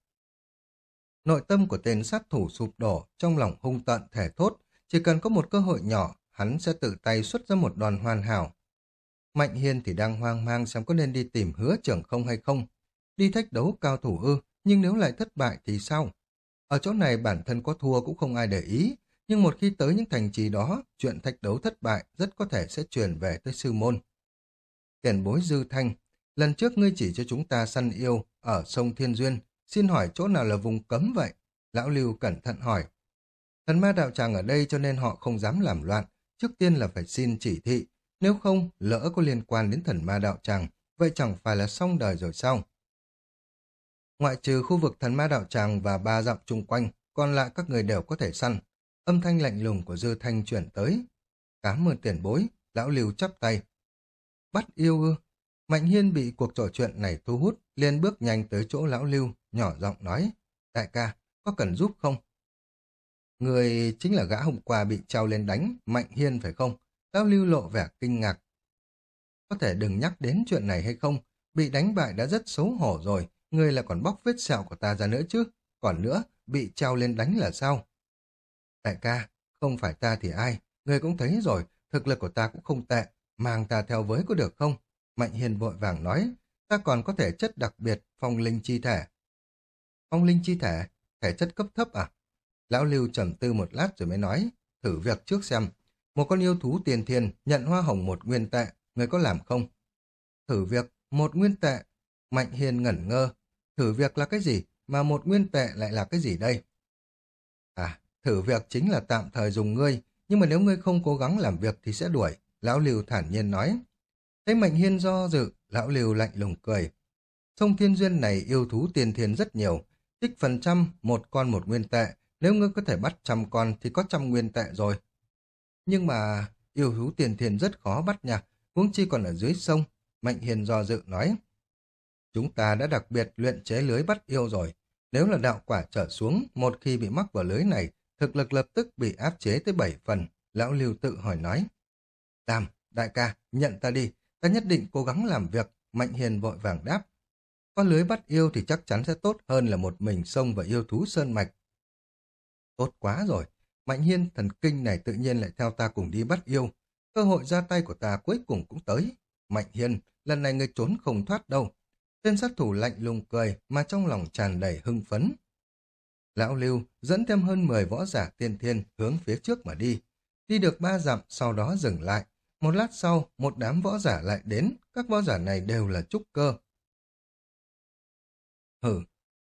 Nội tâm của tên sát thủ sụp đổ, trong lòng hung tận thể thốt, chỉ cần có một cơ hội nhỏ, hắn sẽ tự tay xuất ra một đòn hoàn hảo. Mạnh Hiên thì đang hoang mang xem có nên đi tìm hứa trưởng không hay không. Đi thách đấu cao thủ ư, nhưng nếu lại thất bại thì sao? Ở chỗ này bản thân có thua cũng không ai để ý, nhưng một khi tới những thành trì đó, chuyện thách đấu thất bại rất có thể sẽ truyền về tới sư môn. Tiền bối Dư Thanh, lần trước ngươi chỉ cho chúng ta săn yêu ở sông Thiên Duyên, xin hỏi chỗ nào là vùng cấm vậy? Lão Lưu cẩn thận hỏi. Thần ma đạo tràng ở đây cho nên họ không dám làm loạn, trước tiên là phải xin chỉ thị, nếu không lỡ có liên quan đến thần ma đạo tràng, vậy chẳng phải là xong đời rồi sao? Ngoại trừ khu vực thần ma đạo tràng và ba dặm chung quanh, còn lại các người đều có thể săn. Âm thanh lạnh lùng của Dư Thanh chuyển tới. Cám ơn tiền bối, lão Lưu chắp tay. Bắt yêu ư? Mạnh Hiên bị cuộc trò chuyện này thu hút, liền bước nhanh tới chỗ lão Lưu, nhỏ giọng nói. Đại ca, có cần giúp không? Người chính là gã hôm qua bị trao lên đánh, Mạnh Hiên phải không? Lão Lưu lộ vẻ kinh ngạc. Có thể đừng nhắc đến chuyện này hay không? Bị đánh bại đã rất xấu hổ rồi, người là còn bóc vết sẹo của ta ra nữa chứ. Còn nữa, bị trao lên đánh là sao? Đại ca, không phải ta thì ai? Người cũng thấy rồi, thực lực của ta cũng không tệ. Mang ta theo với có được không? Mạnh Hiền vội vàng nói, ta còn có thể chất đặc biệt, phong linh chi thể. Phong linh chi thể, thể chất cấp thấp à? Lão Lưu trầm tư một lát rồi mới nói, thử việc trước xem. Một con yêu thú tiền thiên nhận hoa hồng một nguyên tệ, người có làm không? Thử việc, một nguyên tệ. Mạnh Hiền ngẩn ngơ. Thử việc là cái gì? Mà một nguyên tệ lại là cái gì đây? À, thử việc chính là tạm thời dùng ngươi, nhưng mà nếu ngươi không cố gắng làm việc thì sẽ đuổi. Lão Lưu thản nhiên nói. Thấy Mạnh Hiên do dự, Lão Lưu lạnh lùng cười. Sông Thiên Duyên này yêu thú tiền thiên rất nhiều, tích phần trăm, một con một nguyên tệ, nếu ngươi có thể bắt trăm con thì có trăm nguyên tệ rồi. Nhưng mà yêu thú tiền thiền rất khó bắt nha, huống chi còn ở dưới sông. Mạnh Hiền do dự nói. Chúng ta đã đặc biệt luyện chế lưới bắt yêu rồi. Nếu là đạo quả trở xuống, một khi bị mắc vào lưới này, thực lực lập tức bị áp chế tới bảy phần. Lão Lưu tự hỏi nói. tam đại ca, nhận ta đi. Ta nhất định cố gắng làm việc. Mạnh Hiền vội vàng đáp. có lưới bắt yêu thì chắc chắn sẽ tốt hơn là một mình sông và yêu thú sơn mạch. Tốt quá rồi, Mạnh Hiên thần kinh này tự nhiên lại theo ta cùng đi bắt yêu. Cơ hội ra tay của ta cuối cùng cũng tới. Mạnh Hiên, lần này ngươi trốn không thoát đâu. Tên sát thủ lạnh lùng cười mà trong lòng tràn đầy hưng phấn. Lão Lưu dẫn thêm hơn 10 võ giả tiên thiên hướng phía trước mà đi. Đi được ba dặm sau đó dừng lại. Một lát sau, một đám võ giả lại đến. Các võ giả này đều là trúc cơ. Hử,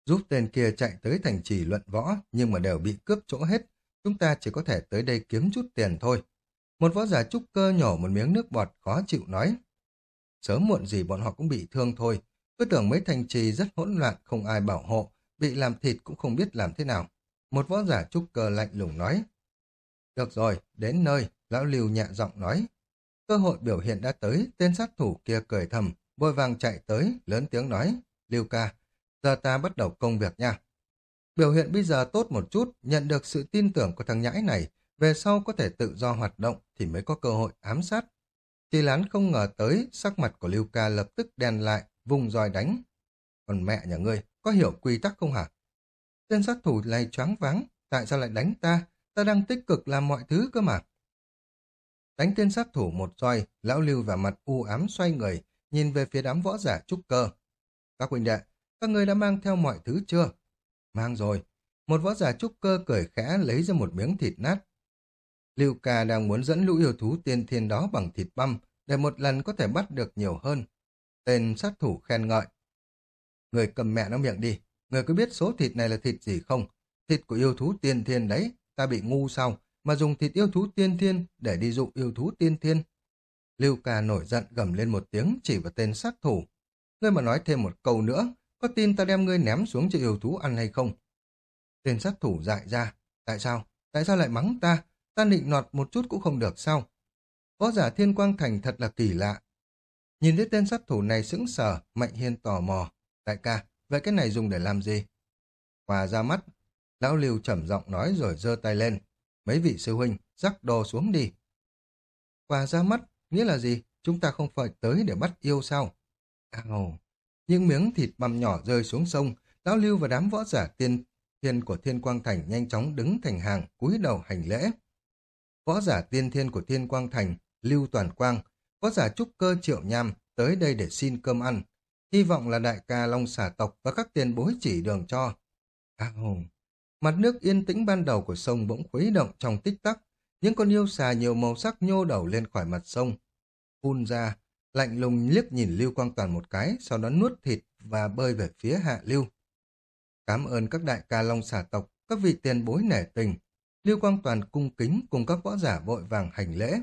giúp tên kia chạy tới thành trì luận võ, nhưng mà đều bị cướp chỗ hết. Chúng ta chỉ có thể tới đây kiếm chút tiền thôi. Một võ giả trúc cơ nhỏ một miếng nước bọt khó chịu nói. Sớm muộn gì bọn họ cũng bị thương thôi. Cứ tưởng mấy thành trì rất hỗn loạn, không ai bảo hộ, bị làm thịt cũng không biết làm thế nào. Một võ giả trúc cơ lạnh lùng nói. Được rồi, đến nơi, lão liều nhẹ giọng nói. Cơ hội biểu hiện đã tới, tên sát thủ kia cười thầm, vội vàng chạy tới, lớn tiếng nói. Liêu ca, giờ ta bắt đầu công việc nha. Biểu hiện bây giờ tốt một chút, nhận được sự tin tưởng của thằng nhãi này, về sau có thể tự do hoạt động thì mới có cơ hội ám sát. Chỉ lán không ngờ tới, sắc mặt của Lưu Ca lập tức đen lại, vùng roi đánh. Còn mẹ nhà ngươi, có hiểu quy tắc không hả? Tên sát thủ này choáng váng, tại sao lại đánh ta? Ta đang tích cực làm mọi thứ cơ mà. Đánh tên sát thủ một roi, lão lưu và mặt u ám xoay người, nhìn về phía đám võ giả trúc cơ. Các huynh đệ, các người đã mang theo mọi thứ chưa? Mang rồi. Một võ giả trúc cơ cười khẽ lấy ra một miếng thịt nát. Lưu Ca đang muốn dẫn lũ yêu thú tiên thiên đó bằng thịt băm để một lần có thể bắt được nhiều hơn. Tên sát thủ khen ngợi. Người cầm mẹ nó miệng đi. Người có biết số thịt này là thịt gì không? Thịt của yêu thú tiên thiên đấy. Ta bị ngu sao? mà dùng thịt yêu thú tiên thiên để đi dụ yêu thú tiên thiên. Lưu ca nổi giận gầm lên một tiếng chỉ vào tên sát thủ. Ngươi mà nói thêm một câu nữa, có tin ta đem ngươi ném xuống cho yêu thú ăn hay không? Tên sát thủ dại ra. Tại sao? Tại sao lại mắng ta? Ta định nọt một chút cũng không được sao? Võ giả thiên quang thành thật là kỳ lạ. Nhìn thấy tên sát thủ này sững sờ, Mạnh Hiên tò mò. Đại ca, vậy cái này dùng để làm gì? Hòa ra mắt, lão lưu trầm giọng nói rồi giơ tay lên. Mấy vị sư huynh, rắc đồ xuống đi. Hòa ra mắt, nghĩa là gì? Chúng ta không phải tới để bắt yêu sao? Ào, những miếng thịt băm nhỏ rơi xuống sông, lão lưu và đám võ giả tiên thiên của thiên quang thành nhanh chóng đứng thành hàng, cúi đầu hành lễ. Võ giả tiên thiên của thiên quang thành, lưu toàn quang, võ giả trúc cơ triệu nham tới đây để xin cơm ăn. Hy vọng là đại ca Long xà tộc và các tiền bối chỉ đường cho. Ào, mặt nước yên tĩnh ban đầu của sông bỗng khuấy động trong tích tắc. Những con yêu xà nhiều màu sắc nhô đầu lên khỏi mặt sông. Phun ra, lạnh lùng liếc nhìn Lưu Quang Toàn một cái, sau đó nuốt thịt và bơi về phía hạ Lưu. Cảm ơn các đại ca Long xà tộc, các vị tiền bối nể tình. Lưu Quang Toàn cung kính cùng các võ giả vội vàng hành lễ.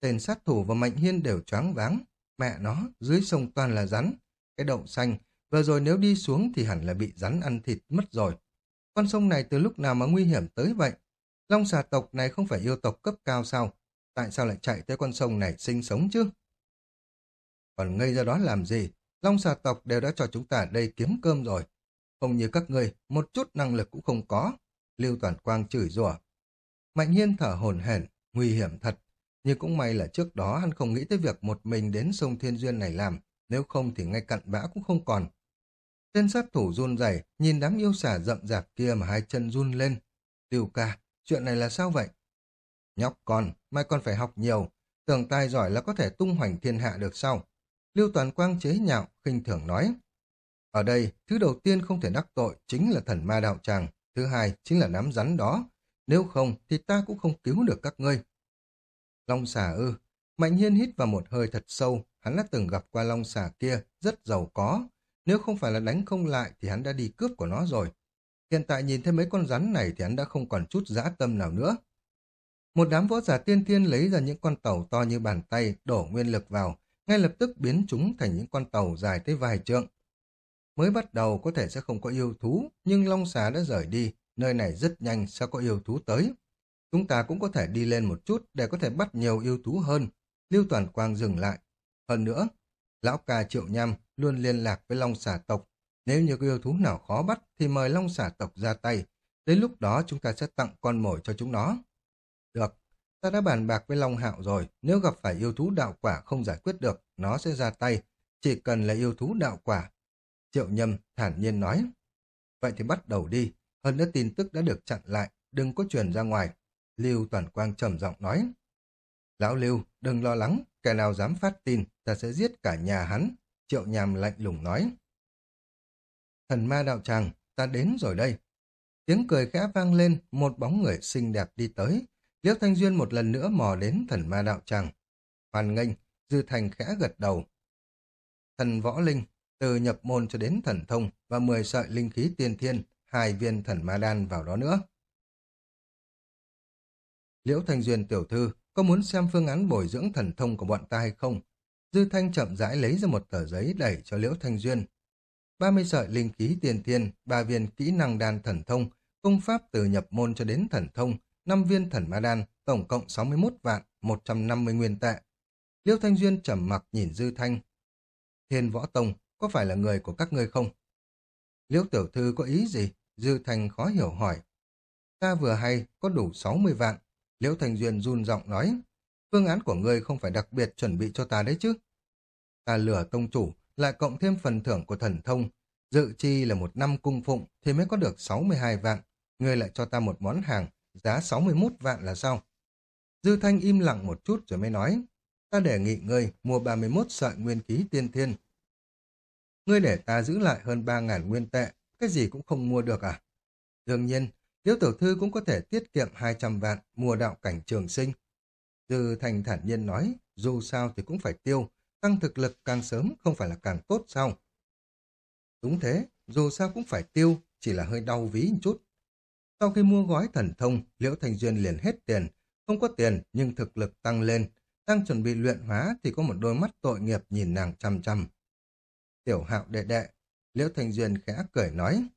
Tên sát thủ và Mạnh Hiên đều choáng váng. Mẹ nó, dưới sông toàn là rắn. Cái đậu xanh, vừa rồi nếu đi xuống thì hẳn là bị rắn ăn thịt mất rồi. Con sông này từ lúc nào mà nguy hiểm tới vậy? Long xà tộc này không phải yêu tộc cấp cao sao? Tại sao lại chạy tới con sông này sinh sống chứ? Còn ngây ra đó làm gì? Long xà tộc đều đã cho chúng ta đây kiếm cơm rồi. Không như các người, một chút năng lực cũng không có. Lưu Toàn Quang chửi rủa. Mạnh Hiên thở hổn hển, nguy hiểm thật. Nhưng cũng may là trước đó hắn không nghĩ tới việc một mình đến sông Thiên Duyên này làm, nếu không thì ngay cặn bã cũng không còn. Tên sát thủ run rẩy nhìn đám yêu xà rậm rạp kia mà hai chân run lên. tiêu ca, chuyện này là sao vậy? Nhóc con, mai con phải học nhiều, tưởng tài giỏi là có thể tung hoành thiên hạ được sao? Lưu Toàn Quang chế nhạo, khinh thường nói. Ở đây, thứ đầu tiên không thể đắc tội chính là thần ma đạo tràng, thứ hai chính là nắm rắn đó. Nếu không thì ta cũng không cứu được các ngươi. Long xà ư, Mạnh Hiên hít vào một hơi thật sâu, hắn đã từng gặp qua long xà kia, rất giàu có. Nếu không phải là đánh không lại thì hắn đã đi cướp của nó rồi. Hiện tại nhìn thấy mấy con rắn này thì hắn đã không còn chút dã tâm nào nữa. Một đám võ giả tiên thiên lấy ra những con tàu to như bàn tay, đổ nguyên lực vào, ngay lập tức biến chúng thành những con tàu dài tới vài trượng. Mới bắt đầu có thể sẽ không có yêu thú, nhưng Long Xà đã rời đi, nơi này rất nhanh sẽ có yêu thú tới. Chúng ta cũng có thể đi lên một chút để có thể bắt nhiều yêu thú hơn. Lưu Toàn Quang dừng lại. Hơn nữa, Lão ca Triệu Nham luôn liên lạc với Long Xà tộc. Nếu như có yêu thú nào khó bắt thì mời Long Xà tộc ra tay. Đến lúc đó chúng ta sẽ tặng con mồi cho chúng nó. Được, ta đã bàn bạc với Long Hạo rồi. Nếu gặp phải yêu thú đạo quả không giải quyết được, nó sẽ ra tay. Chỉ cần là yêu thú đạo quả Triệu Nhâm thản nhiên nói. Vậy thì bắt đầu đi, hơn nữa tin tức đã được chặn lại, đừng có truyền ra ngoài. Lưu Toàn Quang trầm giọng nói. Lão Lưu, đừng lo lắng, kẻ nào dám phát tin, ta sẽ giết cả nhà hắn. Triệu Nhâm lạnh lùng nói. Thần ma đạo tràng, ta đến rồi đây. Tiếng cười khẽ vang lên, một bóng người xinh đẹp đi tới. Liễu Thanh Duyên một lần nữa mò đến thần ma đạo tràng. Hoàn nghênh, Dư Thành khẽ gật đầu. Thần võ linh, từ nhập môn cho đến thần thông và 10 sợi linh khí tiên thiên, hai viên thần ma đan vào đó nữa. Liễu Thanh Duyên tiểu thư, có muốn xem phương án bồi dưỡng thần thông của bọn ta hay không? Dư Thanh chậm rãi lấy ra một tờ giấy đẩy cho Liễu Thanh Duyên. 30 sợi linh khí tiên thiên, ba viên kỹ năng đan thần thông, công pháp từ nhập môn cho đến thần thông, 5 viên thần ma đan, tổng cộng 61 vạn, 150 nguyên tệ. liêu Thanh Duyên trầm mặc nhìn Dư Thanh. Thiên Võ Tông, có phải là người của các ngươi không? liêu tiểu thư có ý gì? Dư thanh khó hiểu hỏi. Ta vừa hay có đủ 60 vạn. Liễu thanh Duyên run giọng nói. Phương án của ngươi không phải đặc biệt chuẩn bị cho ta đấy chứ. Ta lừa tông chủ, lại cộng thêm phần thưởng của thần thông. Dự chi là một năm cung phụng thì mới có được 62 vạn. Ngươi lại cho ta một món hàng, giá 61 vạn là sao? Dư Thanh im lặng một chút rồi mới nói. Ta đề nghị ngươi mua 31 sợi nguyên khí tiên thiên Ngươi để ta giữ lại hơn ba ngàn nguyên tệ, cái gì cũng không mua được à? Đương nhiên, Liễu Tiểu Thư cũng có thể tiết kiệm 200 vạn mua đạo cảnh trường sinh. Dư Thành thản nhiên nói, dù sao thì cũng phải tiêu, tăng thực lực càng sớm không phải là càng tốt sao? Đúng thế, dù sao cũng phải tiêu, chỉ là hơi đau ví một chút. Sau khi mua gói thần thông, Liễu Thành Duyên liền hết tiền. Không có tiền nhưng thực lực tăng lên. Đang chuẩn bị luyện hóa thì có một đôi mắt tội nghiệp nhìn nàng chăm chăm. Tiểu hạo đệ đệ, Liễu Thành Duyên khẽ cười nói.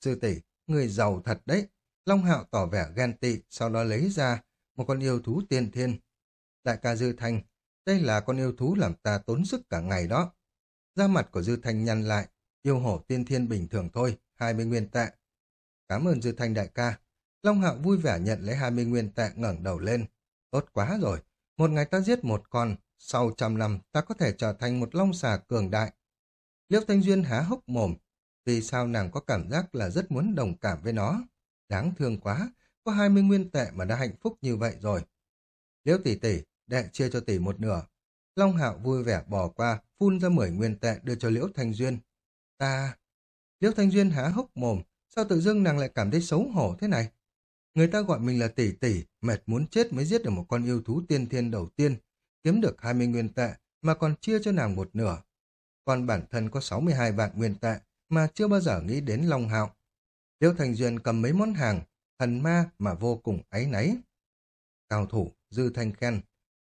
Sư tỷ, người giàu thật đấy. Long hạo tỏ vẻ ghen tị, sau đó lấy ra một con yêu thú tiên thiên. Đại ca Dư Thanh, đây là con yêu thú làm ta tốn sức cả ngày đó. Da mặt của Dư Thanh nhăn lại, yêu hổ tiên thiên bình thường thôi, 20 nguyên tệ. Cảm ơn Dư Thanh đại ca. Long Hạo vui vẻ nhận lấy 20 nguyên tệ ngẩng đầu lên. Tốt quá rồi, một ngày ta giết một con, sau trăm năm ta có thể trở thành một long xà cường đại. Liễu Thanh Duyên há hốc mồm, vì sao nàng có cảm giác là rất muốn đồng cảm với nó. Đáng thương quá, có 20 nguyên tệ mà đã hạnh phúc như vậy rồi. Liễu tỷ tỷ, đệ chia cho tỷ một nửa. Long Hạo vui vẻ bỏ qua, phun ra 10 nguyên tệ đưa cho Liễu Thanh Duyên. Ta... Liễu Thanh Duyên há hốc mồm, sao tự dưng nàng lại cảm thấy xấu hổ thế này? Người ta gọi mình là tỷ tỷ, mệt muốn chết mới giết được một con yêu thú tiên thiên đầu tiên, kiếm được 20 nguyên tệ mà còn chia cho nàng một nửa. Còn bản thân có 62 vạn nguyên tệ mà chưa bao giờ nghĩ đến Long Hạo. Liêu Thành Duyên cầm mấy món hàng, thần ma mà vô cùng áy náy. Cao thủ, Dư Thanh khen.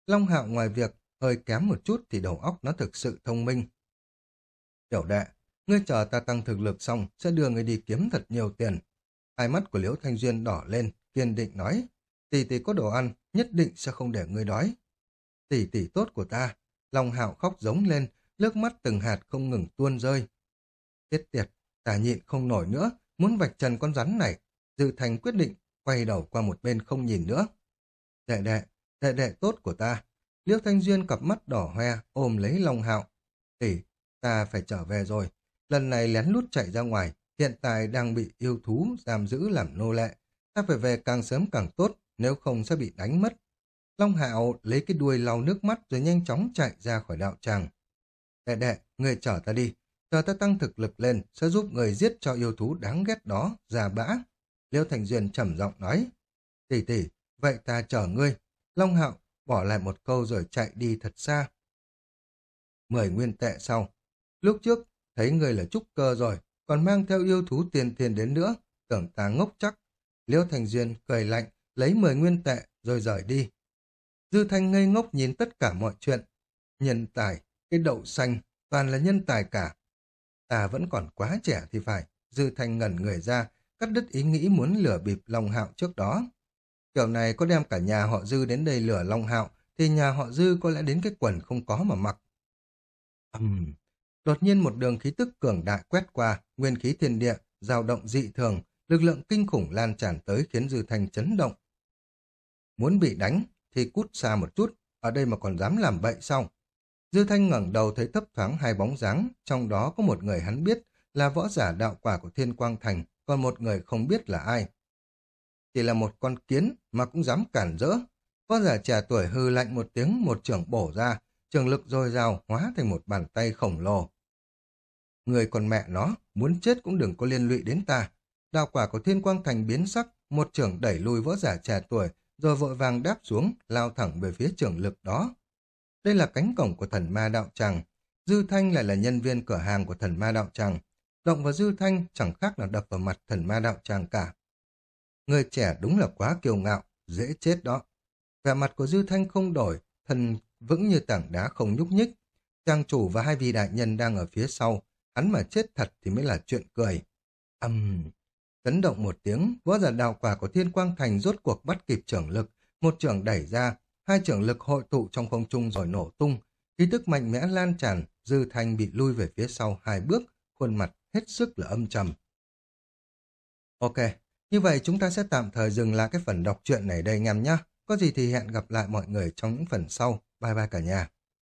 Long Hạo ngoài việc hơi kém một chút thì đầu óc nó thực sự thông minh. Tiểu đệ, ngươi chờ ta tăng thực lực xong sẽ đưa ngươi đi kiếm thật nhiều tiền. Hai mắt của Liễu Thanh Duyên đỏ lên, kiên định nói, tỷ tỷ có đồ ăn, nhất định sẽ không để ngươi đói. Tỷ tỷ tốt của ta, Long Hạo khóc giống lên, nước mắt từng hạt không ngừng tuôn rơi. Chết tiệt, ta nhịn không nổi nữa, muốn vạch trần con rắn này. dự Thành quyết định, quay đầu qua một bên không nhìn nữa. Đệ đệ, đệ đệ tốt của ta. liễu Thanh Duyên cặp mắt đỏ hoe, ôm lấy Long Hạo. Tỷ, ta phải trở về rồi. Lần này lén lút chạy ra ngoài, hiện tại đang bị yêu thú giam giữ làm nô lệ. Ta phải về càng sớm càng tốt, nếu không sẽ bị đánh mất. Long Hạo lấy cái đuôi lau nước mắt rồi nhanh chóng chạy ra khỏi đạo tràng. Đệ đệ, người chở ta đi. Chờ ta tăng thực lực lên, sẽ giúp người giết cho yêu thú đáng ghét đó, già bã. Liêu Thành Duyên trầm giọng nói. Tỷ tỷ, vậy ta chở ngươi. Long Hạo bỏ lại một câu rồi chạy đi thật xa. Mười nguyên tệ sau. Lúc trước, thấy người là trúc cơ rồi, còn mang theo yêu thú tiền tiền đến nữa, tưởng ta ngốc chắc. Liêu Thành Duyên cười lạnh, lấy mười nguyên tệ rồi rời đi. Dư Thanh ngây ngốc nhìn tất cả mọi chuyện. Nhân tài, cái đậu xanh, toàn là nhân tài cả. Ta vẫn còn quá trẻ thì phải. Dư Thanh ngẩn người ra, cắt đứt ý nghĩ muốn lửa bịp Long Hạo trước đó. Kiểu này có đem cả nhà họ Dư đến đây lửa Long Hạo, thì nhà họ Dư có lẽ đến cái quần không có mà mặc. Ừm, Đột nhiên một đường khí tức cường đại quét qua, nguyên khí thiên địa, dao động dị thường, lực lượng kinh khủng lan tràn tới khiến Dư Thanh chấn động. Muốn bị đánh thì cút xa một chút, ở đây mà còn dám làm bậy sao? Dư Thanh ngẩng đầu thấy thấp thoáng hai bóng dáng, trong đó có một người hắn biết là võ giả đạo quả của Thiên Quang Thành, còn một người không biết là ai. Chỉ là một con kiến mà cũng dám cản rỡ. Võ giả trẻ tuổi hư lạnh một tiếng một trường bổ ra, trường lực dồi dào hóa thành một bàn tay khổng lồ. Người còn mẹ nó, muốn chết cũng đừng có liên lụy đến ta. Đào quả của Thiên Quang Thành biến sắc, một trưởng đẩy lùi võ giả trẻ tuổi, rồi vội vàng đáp xuống, lao thẳng về phía trưởng lực đó. Đây là cánh cổng của thần ma đạo tràng. Dư Thanh lại là nhân viên cửa hàng của thần ma đạo tràng. Động vào Dư Thanh chẳng khác nào đập vào mặt thần ma đạo tràng cả. Người trẻ đúng là quá kiêu ngạo, dễ chết đó. Vẻ mặt của Dư Thanh không đổi, thần vững như tảng đá không nhúc nhích. Trang chủ và hai vị đại nhân đang ở phía sau, hắn mà chết thật thì mới là chuyện cười. Âm... Uhm. Tấn động một tiếng, võ giả đạo quả của Thiên Quang Thành rốt cuộc bắt kịp trưởng lực, một trưởng đẩy ra, hai trưởng lực hội tụ trong không trung rồi nổ tung, khí tức mạnh mẽ lan tràn, Dư Thanh bị lui về phía sau hai bước, khuôn mặt hết sức là âm trầm. Ok, như vậy chúng ta sẽ tạm thời dừng lại cái phần đọc truyện này đây anh em nhé. Có gì thì hẹn gặp lại mọi người trong những phần sau. Bye bye cả nhà.